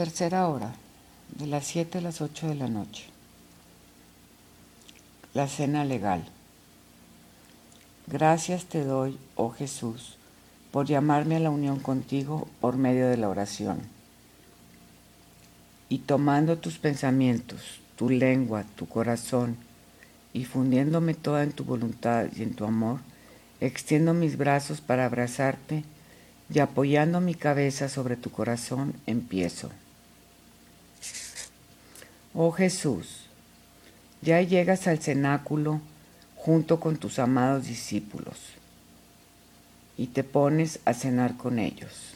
Tercera hora, de las 7 a las 8 de la noche. La cena legal. Gracias te doy, oh Jesús, por llamarme a la unión contigo por medio de la oración. Y tomando tus pensamientos, tu lengua, tu corazón, y fundiéndome toda en tu voluntad y en tu amor, extiendo mis brazos para abrazarte y apoyando mi cabeza sobre tu corazón, empiezo. Oh Jesús, ya llegas al cenáculo junto con tus amados discípulos y te pones a cenar con ellos.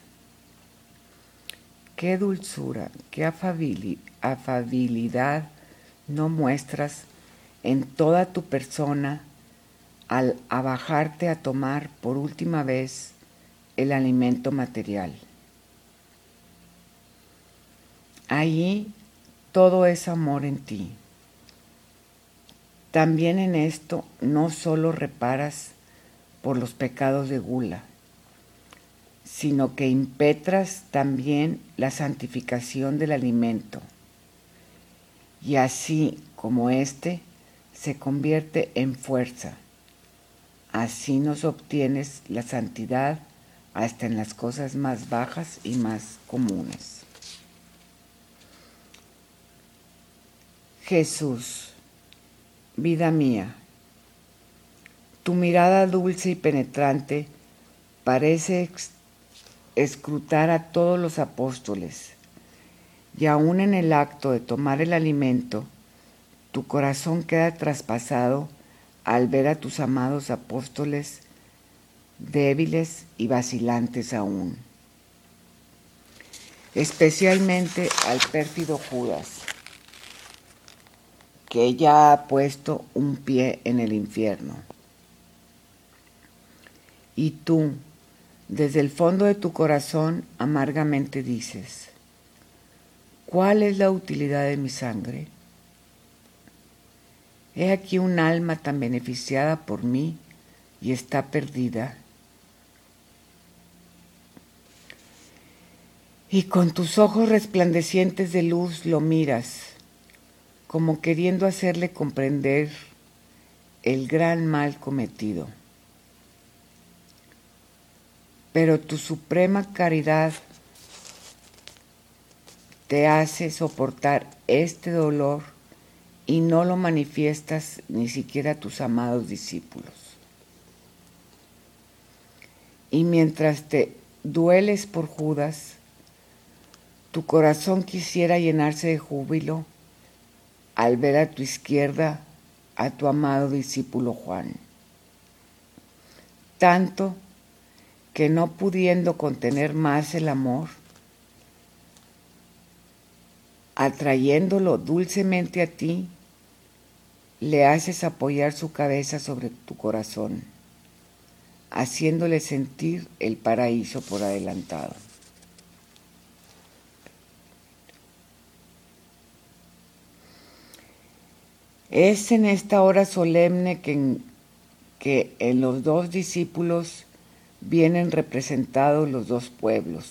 Qué dulzura, qué afabilidad no muestras en toda tu persona al abajarte a tomar por última vez el alimento material. Allí todo es amor en ti. También en esto no solo reparas por los pecados de gula, sino que impetras también la santificación del alimento. Y así como éste se convierte en fuerza, así nos obtienes la santidad hasta en las cosas más bajas y más comunes. Jesús, vida mía, tu mirada dulce y penetrante parece escrutar a todos los apóstoles, y aún en el acto de tomar el alimento, tu corazón queda traspasado al ver a tus amados apóstoles débiles y vacilantes aún, especialmente al pérfido Judas, que ya ha puesto un pie en el infierno. Y tú, desde el fondo de tu corazón, amargamente dices, ¿cuál es la utilidad de mi sangre? He aquí un alma tan beneficiada por mí y está perdida y con tus ojos resplandecientes de luz lo miras, como queriendo hacerle comprender el gran mal cometido. Pero tu suprema caridad te hace soportar este dolor y no lo manifiestas ni siquiera a tus amados discípulos. Y mientras te dueles por Judas, tu corazón quisiera llenarse de júbilo al ver a tu izquierda a tu amado discípulo Juan. Tanto que no pudiendo contener más el amor, atrayéndolo dulcemente a ti, le haces apoyar su cabeza sobre tu corazón, haciéndole sentir el paraíso por adelantado. Es en esta hora solemne que en, que en los dos discípulos vienen representados los dos pueblos,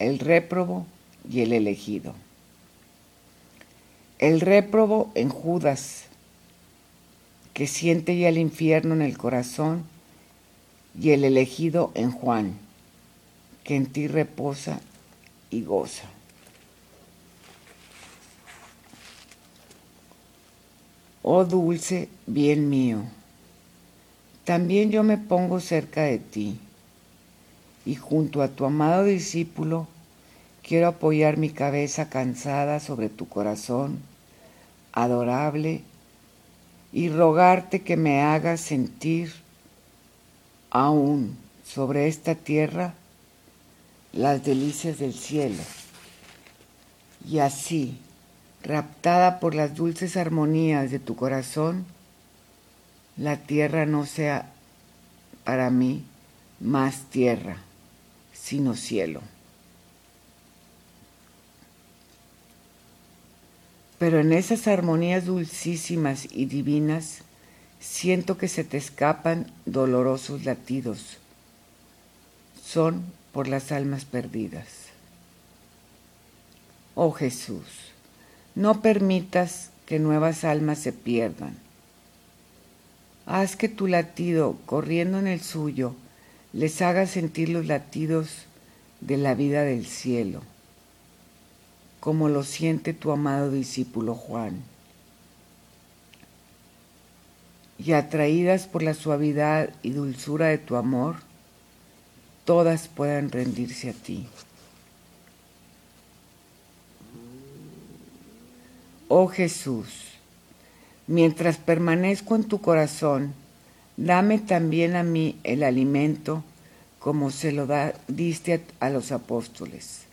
el réprobo y el elegido. El réprobo en Judas, que siente ya el infierno en el corazón, y el elegido en Juan, que en ti reposa y goza. Oh dulce bien mío, también yo me pongo cerca de ti y junto a tu amado discípulo quiero apoyar mi cabeza cansada sobre tu corazón adorable y rogarte que me hagas sentir aún sobre esta tierra las delicias del cielo. Y así, raptada por las dulces armonías de tu corazón, la tierra no sea para mí más tierra, sino cielo. Pero en esas armonías dulcísimas y divinas siento que se te escapan dolorosos latidos. Son por las almas perdidas. Oh Jesús, no permitas que nuevas almas se pierdan. Haz que tu latido, corriendo en el suyo, les haga sentir los latidos de la vida del cielo, como lo siente tu amado discípulo Juan. Y atraídas por la suavidad y dulzura de tu amor, todas puedan rendirse a ti. Oh Jesús, mientras permanezco en tu corazón, dame también a mí el alimento como se lo diste a los apóstoles,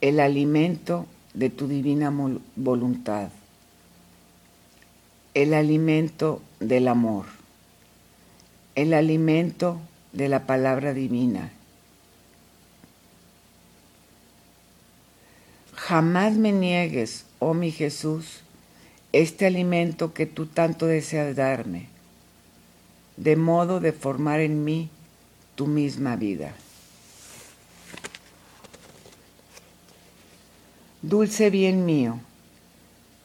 el alimento de tu divina voluntad, el alimento del amor, el alimento de la palabra divina. Jamás me niegues, oh mi Jesús, este alimento que tú tanto deseas darme, de modo de formar en mí tu misma vida. Dulce bien mío,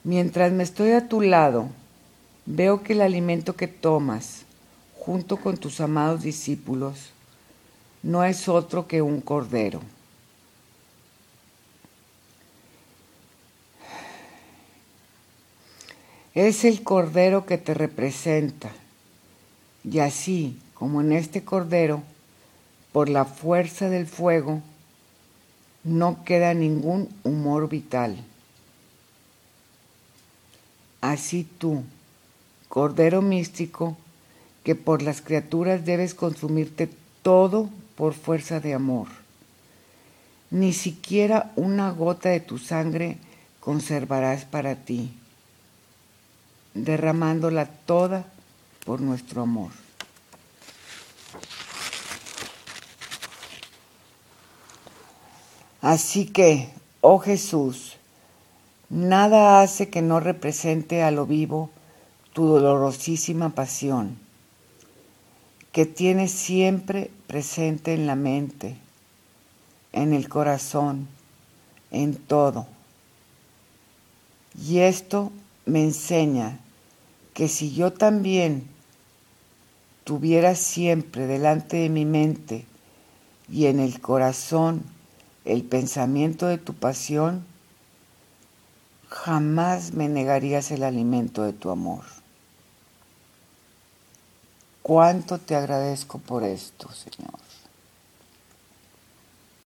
mientras me estoy a tu lado, veo que el alimento que tomas, junto con tus amados discípulos, no es otro que un cordero. Es el cordero que te representa, y así como en este cordero, por la fuerza del fuego, no queda ningún humor vital. Así tú, Cordero místico, que por las criaturas debes consumirte todo por fuerza de amor. Ni siquiera una gota de tu sangre conservarás para ti, derramándola toda por nuestro amor. Así que, oh Jesús, nada hace que no represente a lo vivo tu dolorosísima pasión, que tienes siempre presente en la mente, en el corazón, en todo. Y esto me enseña que si yo también tuviera siempre delante de mi mente y en el corazón el pensamiento de tu pasión, jamás me negarías el alimento de tu amor. Cuánto te agradezco por esto, Señor.